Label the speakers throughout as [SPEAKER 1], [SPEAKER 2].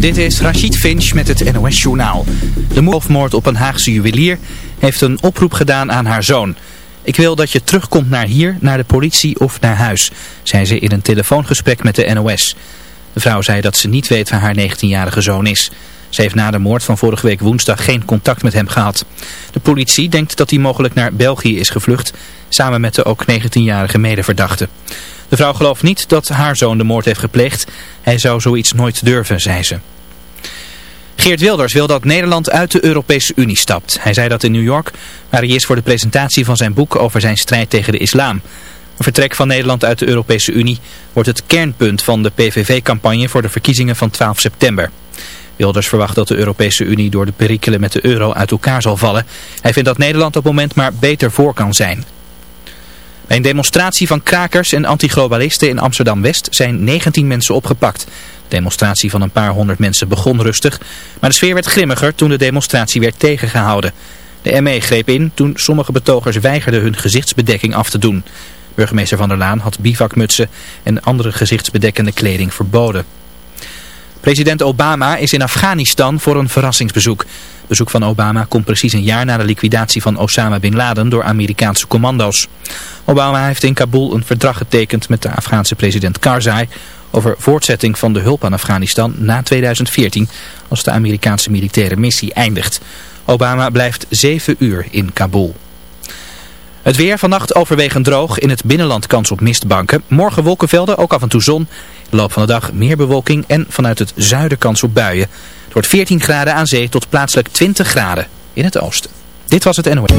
[SPEAKER 1] Dit is Rachid Finch met het NOS-journaal. De moord op een Haagse juwelier heeft een oproep gedaan aan haar zoon. Ik wil dat je terugkomt naar hier, naar de politie of naar huis, zei ze in een telefoongesprek met de NOS. De vrouw zei dat ze niet weet waar haar 19-jarige zoon is. Ze heeft na de moord van vorige week woensdag geen contact met hem gehad. De politie denkt dat hij mogelijk naar België is gevlucht, samen met de ook 19-jarige medeverdachte. De vrouw gelooft niet dat haar zoon de moord heeft gepleegd. Hij zou zoiets nooit durven, zei ze. Geert Wilders wil dat Nederland uit de Europese Unie stapt. Hij zei dat in New York, waar hij is voor de presentatie van zijn boek over zijn strijd tegen de islam. Een vertrek van Nederland uit de Europese Unie wordt het kernpunt van de PVV-campagne voor de verkiezingen van 12 september. Wilders verwacht dat de Europese Unie door de perikelen met de euro uit elkaar zal vallen. Hij vindt dat Nederland op het moment maar beter voor kan zijn. Bij een demonstratie van krakers en antiglobalisten in Amsterdam-West zijn 19 mensen opgepakt. De demonstratie van een paar honderd mensen begon rustig, maar de sfeer werd grimmiger toen de demonstratie werd tegengehouden. De ME greep in toen sommige betogers weigerden hun gezichtsbedekking af te doen. Burgemeester Van der Laan had bivakmutsen en andere gezichtsbedekkende kleding verboden. President Obama is in Afghanistan voor een verrassingsbezoek. Bezoek van Obama komt precies een jaar na de liquidatie van Osama Bin Laden door Amerikaanse commando's. Obama heeft in Kabul een verdrag getekend met de Afghaanse president Karzai over voortzetting van de hulp aan Afghanistan na 2014 als de Amerikaanse militaire missie eindigt. Obama blijft zeven uur in Kabul. Het weer vannacht overwegend droog. In het binnenland kans op mistbanken. Morgen wolkenvelden, ook af en toe zon. Loop van de dag meer bewolking en vanuit het zuiden kans op buien. Het wordt 14 graden aan zee tot plaatselijk 20 graden in het oosten. Dit was het NOS.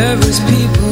[SPEAKER 2] Nervous people,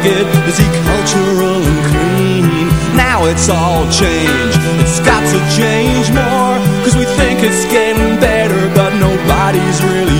[SPEAKER 2] rugged, is he cultural and clean? Now it's all changed, it's got to change more
[SPEAKER 3] Cause we think it's getting better, but
[SPEAKER 4] nobody's really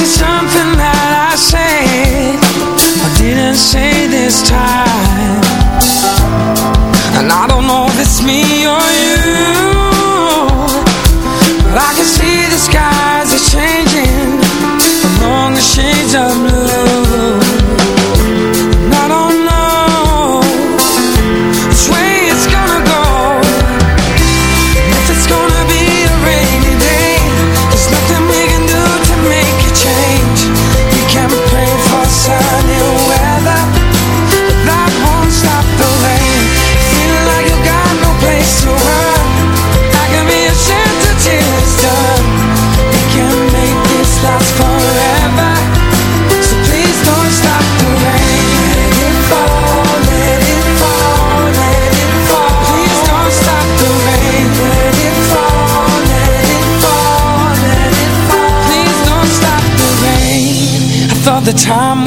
[SPEAKER 5] Was it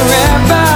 [SPEAKER 6] forever.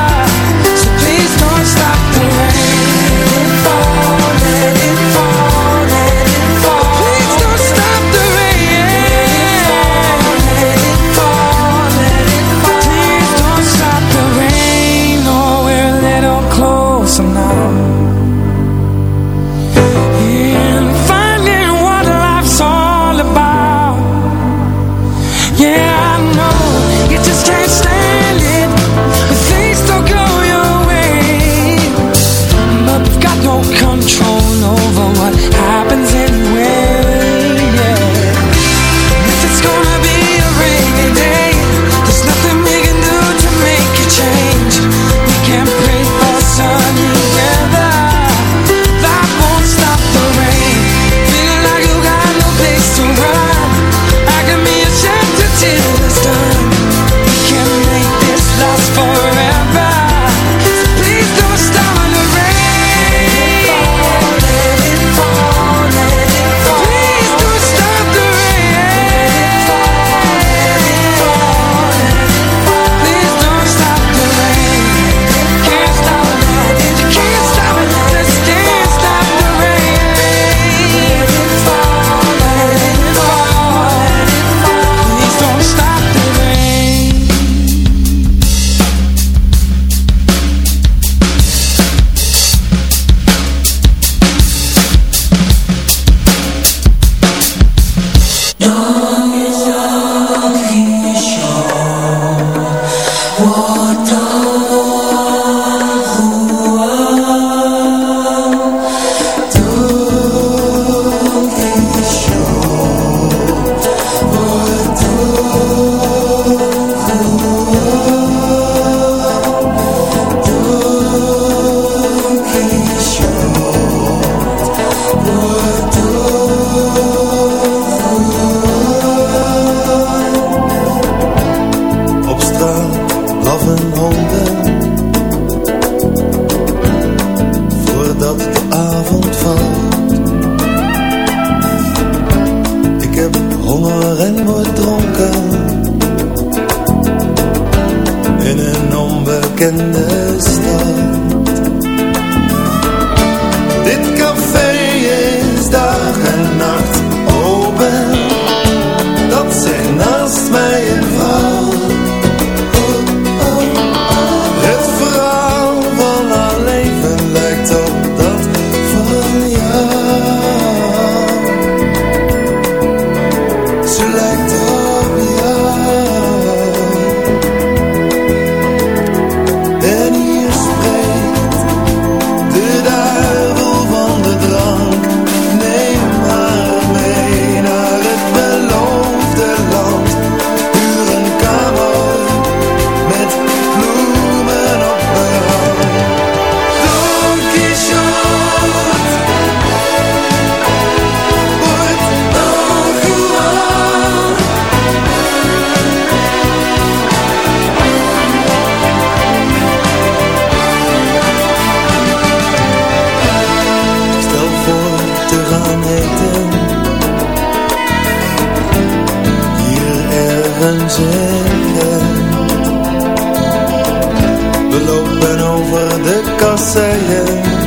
[SPEAKER 4] Marseille.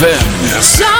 [SPEAKER 4] ZFM.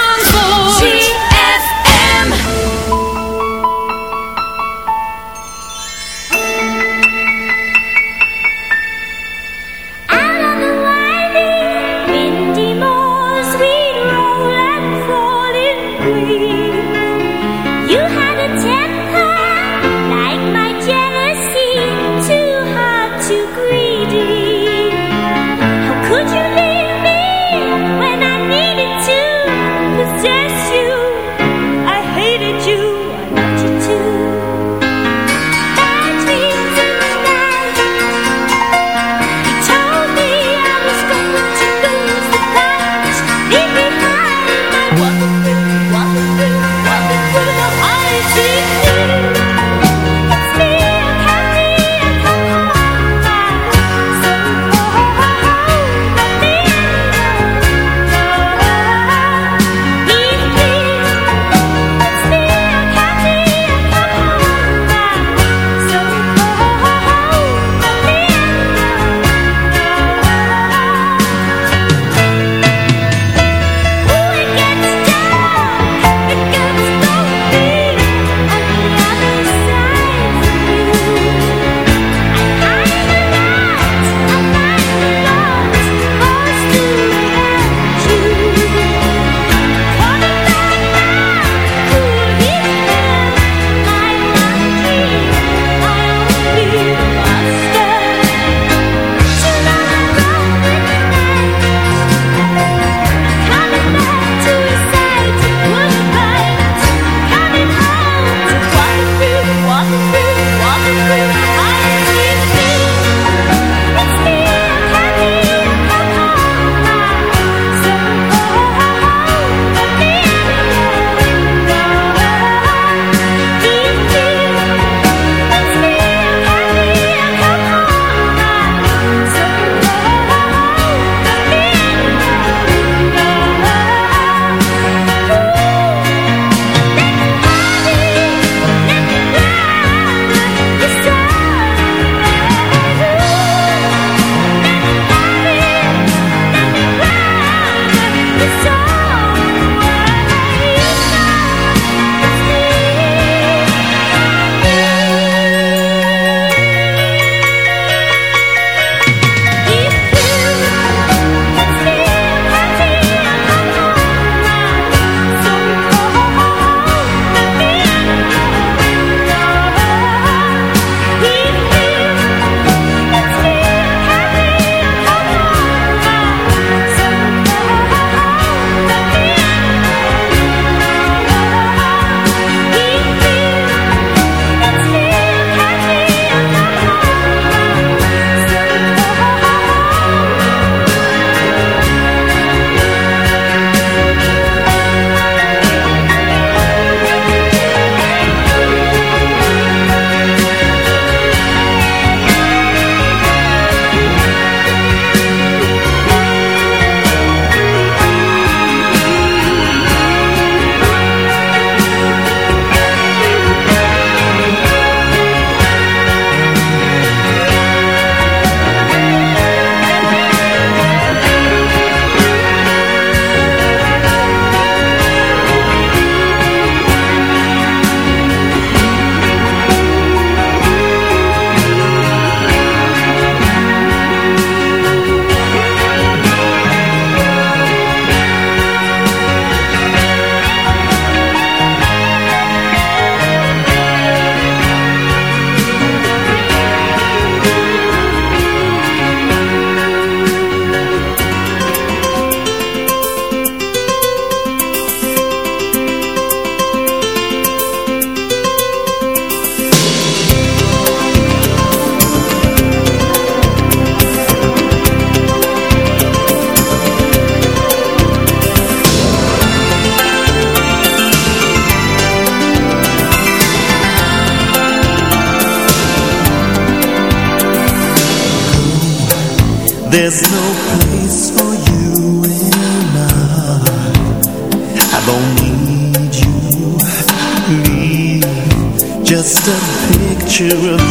[SPEAKER 7] You.
[SPEAKER 8] on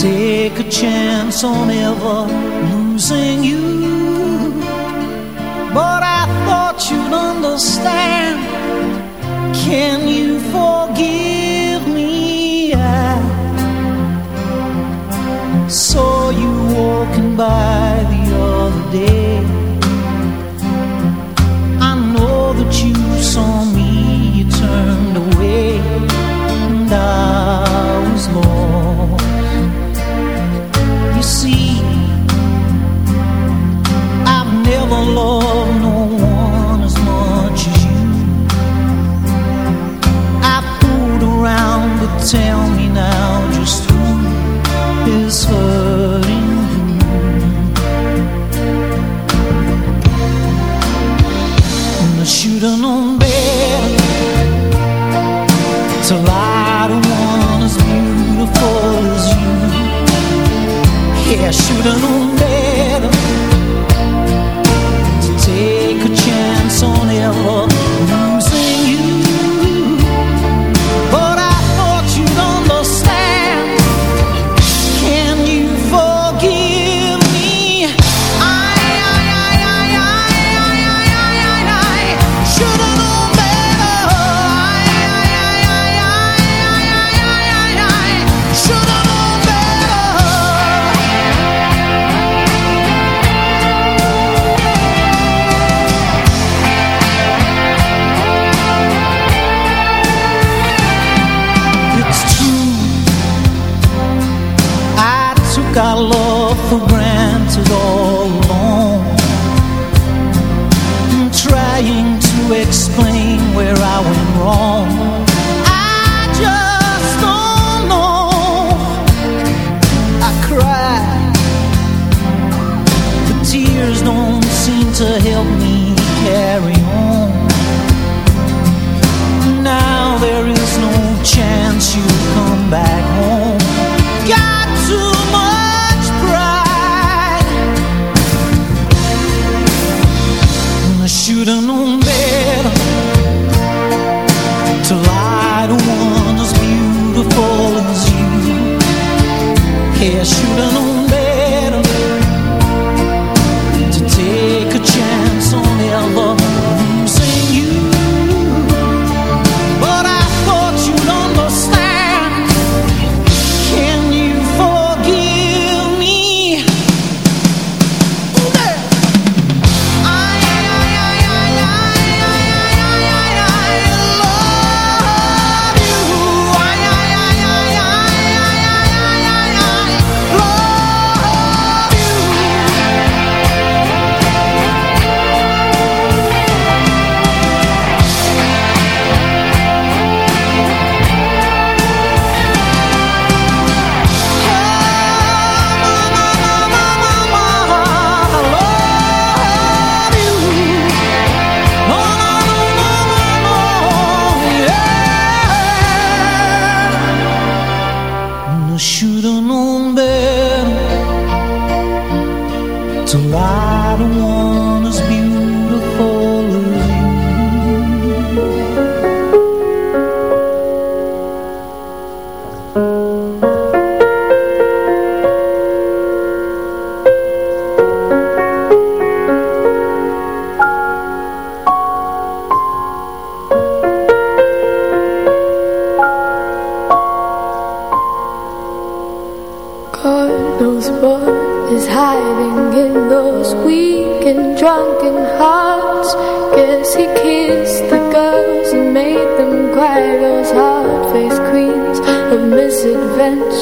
[SPEAKER 9] Take a chance on ever losing you. But I thought you'd understand. Can you? explain where I went wrong. I just don't know. I cry, The tears don't seem to help me carry on. Now there is no chance you'll come back home.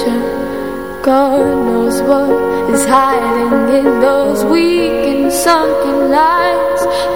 [SPEAKER 9] future
[SPEAKER 10] God knows what is hiding in those weak and sunken lines